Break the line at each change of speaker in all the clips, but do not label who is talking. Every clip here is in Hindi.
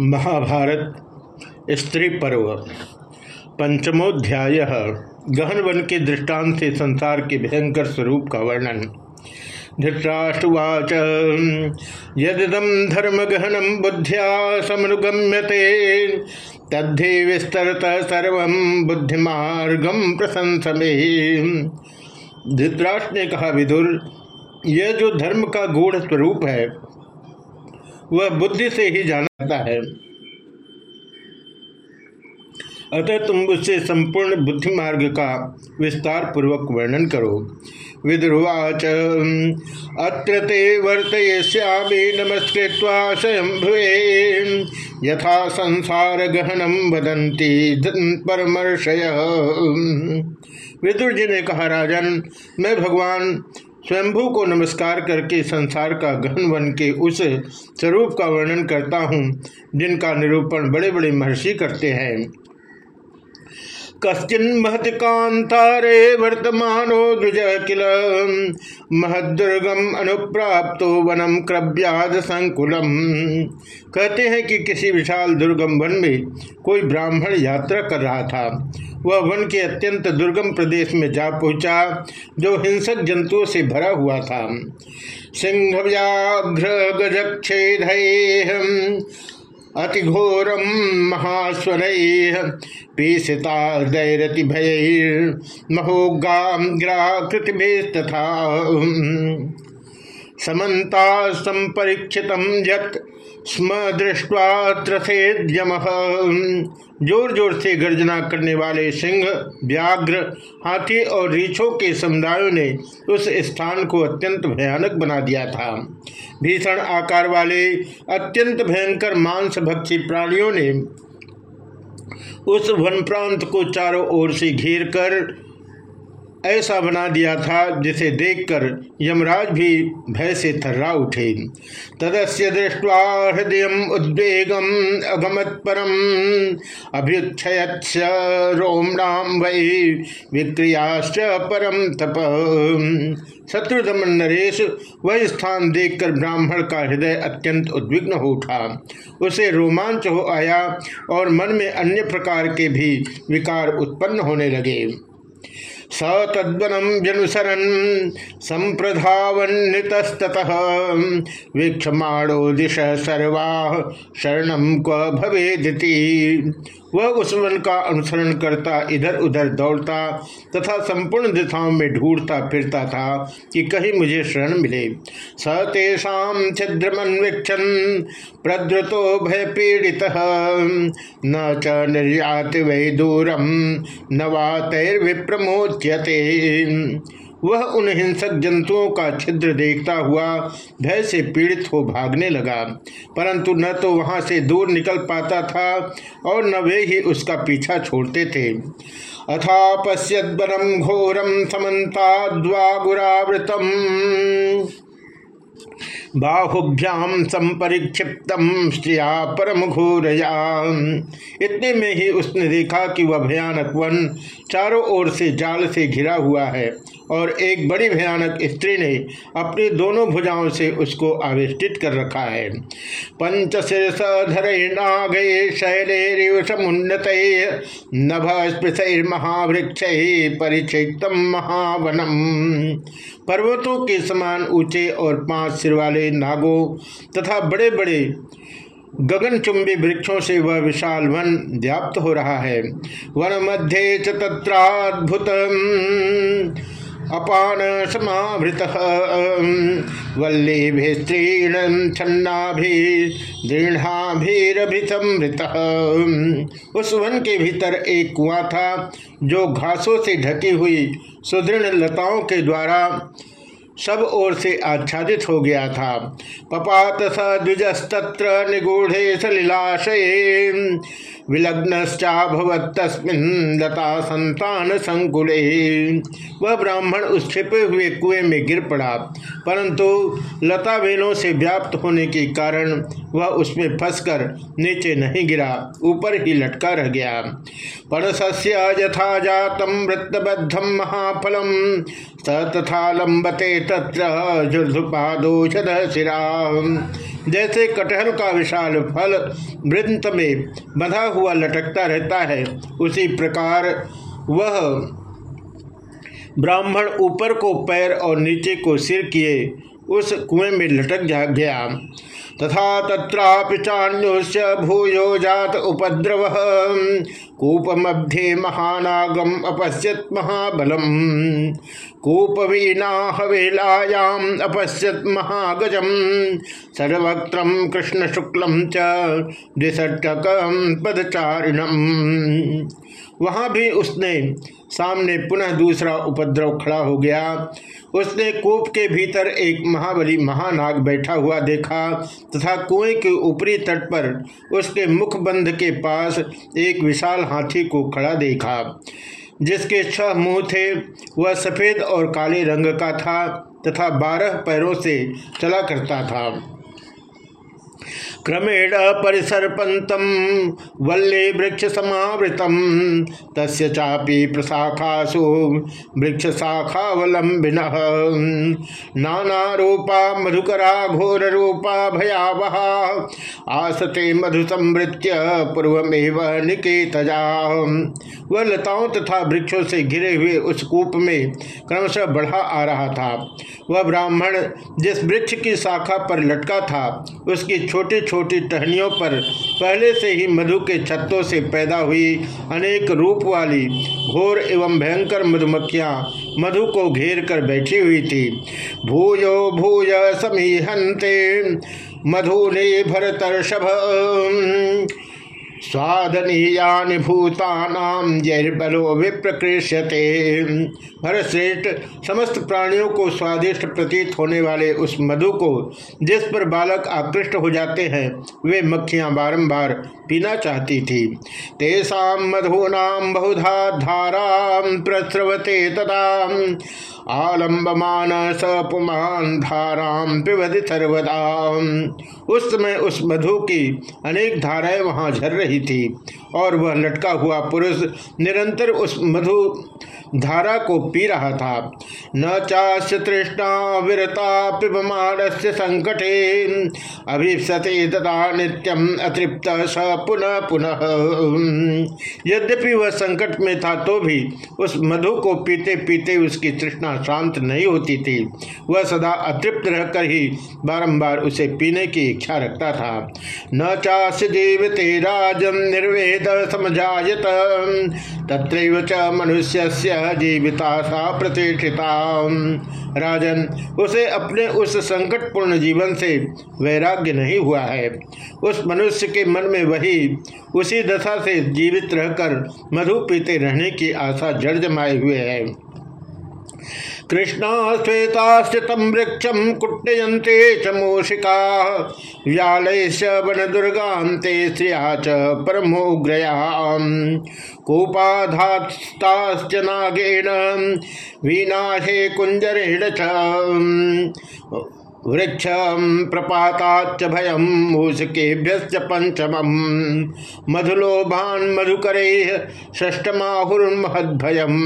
महाभारत, स्त्री पर्व, पंचमोध्याय गहन वन के दृष्टांत से संसार के भयंकर स्वरूप का वर्णन। धृतराष्ट्रवाच यदम धर्म गहनम बुद्धिया समनुगम्यते, तद्धि विस्तरत सर्व बुद्धिमार्गम प्रशंसमे। धृतराष्ट्र ने कहा, विदुर, यह जो धर्म का गूढ़ स्वरूप है वह बुद्धि से ही जाना जाता है। अतः तुम उससे संपूर्ण बुद्धि मार्ग का विस्तार पूर्वक वर्णन करो। विद्रुवाच अत्र ते वर्तयिष्यामि नमस्कृत्वा स्वयं भुवे यथा संसार गहनम वदंती परमर्शय विदुर जी ने कहा, राजन, मैं भगवान स्वयंभू को नमस्कार करके संसार का गहन वन के उस स्वरूप का वर्णन करता हूँ, जिनका निरूपण बड़े बड़े महर्षि करते हैं। कश्चिन महति कांतारे वर्तमानो द्विज किल महदुर्गम अनुप्राप्त वनम क्रव्याद संकुलम। कहते हैं कि किसी विशाल दुर्गम वन में कोई ब्राह्मण यात्रा कर रहा था। वह वन के अत्यंत दुर्गम प्रदेश में जा पहुँचा, जो हिंसक जंतुओं से भरा हुआ था। सिंह व्याघ्र गजक्षेद अतिघोरम महास्वर पीसिता दैरति भय महोग्राकृति तथा समन्ता संपरीक्षित स्म दृष्टवा त्रसेद्यम। ज़ोर ज़ोर से गर्जना करने वाले सिंह, व्याघ्र, हाथी और रीछों के समुदायों ने उस स्थान को अत्यंत भयानक बना दिया था। भीषण आकार वाले, अत्यंत भयंकर मांस भक्षी प्राणियों ने उस वन प्रांत को चारों ओर से घेर कर ऐसा बना दिया था जिसे देखकर यमराज भी भय से थर्रा उठे। तदस्य दृष्टवा हृदय उद्वेगम अगमत परम। अभ्युक्षयच्छ रोमणाम वही विक्रियाश्च परम तप। शत्रुदमन नरेश वह स्थान देखकर ब्राह्मण का हृदय अत्यंत उद्विग्न हो उठा। उसे रोमांच हो आया और मन में अन्य प्रकार के भी विकार उत्पन्न होने लगे। स तद्वनम व्यनुसरन संप्रधावन्नितस्तः वीक्षमाणो दिश सर्वा शरण क्व भवेदिति। वह उस वन का अनुसरण करता इधर उधर दौड़ता, तथा संपूर्ण दिशाओं में ढूंढता फिरता था कि कहीं मुझे शरण मिले। स तेषा छिद्रमन्वीक्षण प्रद्रतो भय पीड़ित न च निर्यात वही दूरम न वातर्विप्रमोच्यते वह उन हिंसक जंतुओं का छिद्र देखता हुआ भय से पीड़ित हो भागने लगा। परंतु न तो वहाँ से दूर निकल पाता था और न वे ही उसका पीछा छोड़ते थे। अथा पश्यदरम घोरम समन्ताद्वागुरावृतम। बाहुभ्याम संपरिक्षिप्तम स्त्रिया परम घोरया। इतने में ही उसने देखा कि वह भयानक वन चारों ओर से जाल से घिरा हुआ है। और एक बड़ी भयानक स्त्री ने अपनी दोनों भुजाओं से उसको आविष्टित कर रखा है। धरणागे शैलेरिव समुन्नत नभ महावृक्ष परिचितम महावनम। पर्वतों के समान ऊँचे और पाँच सिर वाले नागों तथा बड़े बड़े गगनचुंबी वृक्षों से वह विशाल वन व्याप्त हो रहा है। वन मध्य चत्राद्भुत अपान समावृत वल्ली स्त्रीण छन्नाभिदृढ़ाभिरभिसमृत उस वन के भीतर एक कुआ था, जो घासों से ढकी हुई सुदृढ़ लताओं के द्वारा सब ओर से आच्छादित हो गया था। पपात स द्विजस्तत्र निगूढ़े सलिलाशये विलग्नश्चाभवत्तस्मिन् लता संतान संकुले। वह ब्राह्मण उस छिपे हुए कुएँ में गिर पड़ा। परंतु लता वेलों से व्याप्त होने के कारण वह उसमें फंसकर नीचे नहीं गिरा, ऊपर ही लटका रह गया। परसस्य यथा जातम वृत्तबद्धम महाफलम। तथा लंबते तत्र शिरा। जैसे कटहल का विशाल फल वृंत में बंधा हुआ लटकता रहता है, उसी प्रकार वह ब्राह्मण ऊपर को पैर और नीचे को सिर किए, उस कुएँ में लटक जा गया। तथा तत्रापि चान्योश्य भूयो जात उपद्रव। कूप मध्य महानागम अपश्यत महाबलम। कूपवीना हवेलायाम अपश्यत महागजम। सर्वक्त्रम कृष्ण शुक्लम च पदचारिणम। वहाँ भी उसने सामने पुनः दूसरा उपद्रव खड़ा हो गया। उसने कूप के भीतर एक महाबली महानाग बैठा हुआ देखा। तथा कुएँ के ऊपरी तट पर उसके मुखबंध के पास एक विशाल हाथी को खड़ा देखा, जिसके छह मुँह थे। वह सफ़ेद और काले रंग का था तथा बारह पैरों से चला करता था। क्रमेण परिसर्पंतम वल्ले वृक्ष समावृतम तस्य चापी प्रशाखासु वृक्ष शाखावलंबिन नाना रूपा मधुकरा घोर रूपा भयावह। आसते मधु समृत्य पूर्वमेव निकेतजा। वह लताओं तथा वृक्षों से घिरे हुए उस कूप में क्रमशः बढ़ा आ रहा था। वह ब्राह्मण जिस वृक्ष की शाखा पर लटका था, उसकी छोटी छोटी टहनियों पर पहले से ही मधु के छत्तों से पैदा हुई अनेक रूप वाली घोर एवं भयंकर मधुमक्खियाँ मधु को घेर कर बैठी हुई थी। भूयो, भूय समी हंते मधु ने भरतर्षभ स्वादनीयानि भूतानाम जैर्बलो विप्रकृष्यते। भरतश्रेष्ठ समस्त प्राणियों को स्वादिष्ट प्रतीत होने वाले उस मधु को, जिस पर बालक आकृष्ट हो जाते हैं, वे मक्खियाँ बारंबार पीना चाहती थी। तेषा मधूनाम बहुधा धारा प्रस्रवते तदा। आलम्बमान सपुमान धाराम पिबधि सर्वदा। उस समय उस मधु की अनेक धाराएँ वहाँ झर रही थी और वह लटका हुआ पुरुष निरंतर उस मधु धारा को पी रहा था। न चाश तृष्णा विरता पिबमान से संकटे। अभिपते तथा नित्यम अतृप्त स पुनः पुनः। यद्यपि वह संकट में था तो भी उस मधु को पीते पीते उसकी तृष्णा शांत नहीं होती थी। वह सदा अतृप्त रहकर ही बारंबार उसे पीने की इच्छा रखता था। न चाश जीवते राजन निर्वेद समझायत तत्र च मनुष्य जीविता सा प्रतिष्ठिता। राजन, उसे अपने उस संकटपूर्ण जीवन से वैराग्य नहीं हुआ है। उस मनुष्य के मन में वही उसी दशा से जीवित रहकर मधु पीते रहने की आशा जड़ जमाए हुए है। कृष्णा श्वेताश्चितम वृक्षम कुट्टयंते च मूषिका। व्याल वन दुर्गान्ते श्रिया च परमोग्रया। कूपाधास्ताश्च नागेण विनाशे कुंजरेण च। वृक्ष प्रपाताच भयम मूषकेभ्यश्च पंचम मधुलोभान मधुकरे षष्टमाहुर्महदभयम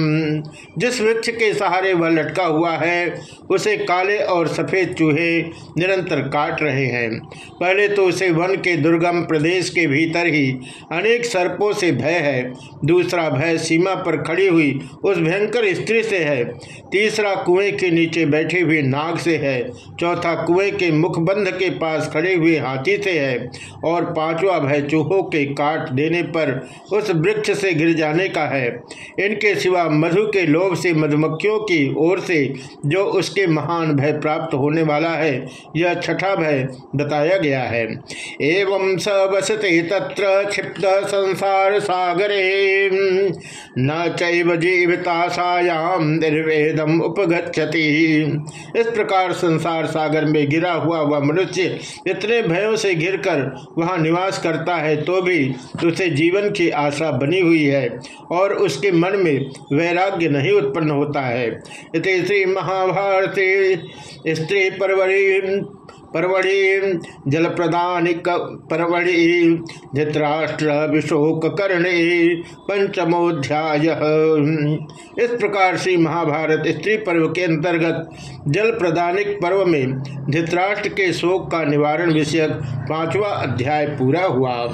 जिस वृक्ष के सहारे वह लटका हुआ है, उसे काले और सफ़ेद चूहे निरंतर काट रहे हैं। पहले तो उसे वन के दुर्गम प्रदेश के भीतर ही अनेक सर्पों से भय है। दूसरा भय सीमा पर खड़ी हुई उस भयंकर स्त्री से है। तीसरा कुएँ के नीचे बैठी हुई नाग से है। चौथा चौथा कुएँ के मुखबंध के पास खड़े हुए हाथी से है और पांचवा भय चूहों के काट देने पर उस वृक्ष से गिर जाने का है। इनके सिवा मधु के लोभ से मधुमक्खियों की ओर से जो उसके महान भय प्राप्त होने वाला है, यह छठा भय बताया गया है। एवं स बसते तत्र क्षिप्त संसार सागरे, न चैव जीविताशायाम निर्वेदम उपगछति इस प्रकार संसार सागर सागर में गिरा हुआ वह मनुष्य इतने भयों से घिरकर वहाँ निवास करता है तो भी उसे जीवन की आशा बनी हुई है और उसके मन में वैराग्य नहीं उत्पन्न होता है। इस महाभारती स्त्री परवरी परवड़ी जल प्रदान परवड़ी, धृतराष्ट्र विशोक करणे, पंचमोध्याय। इस प्रकार से महाभारत स्त्री पर्व के अंतर्गत जल प्रदानिक पर्व में धृतराष्ट्र के शोक का निवारण विषयक पांचवा अध्याय पूरा हुआ।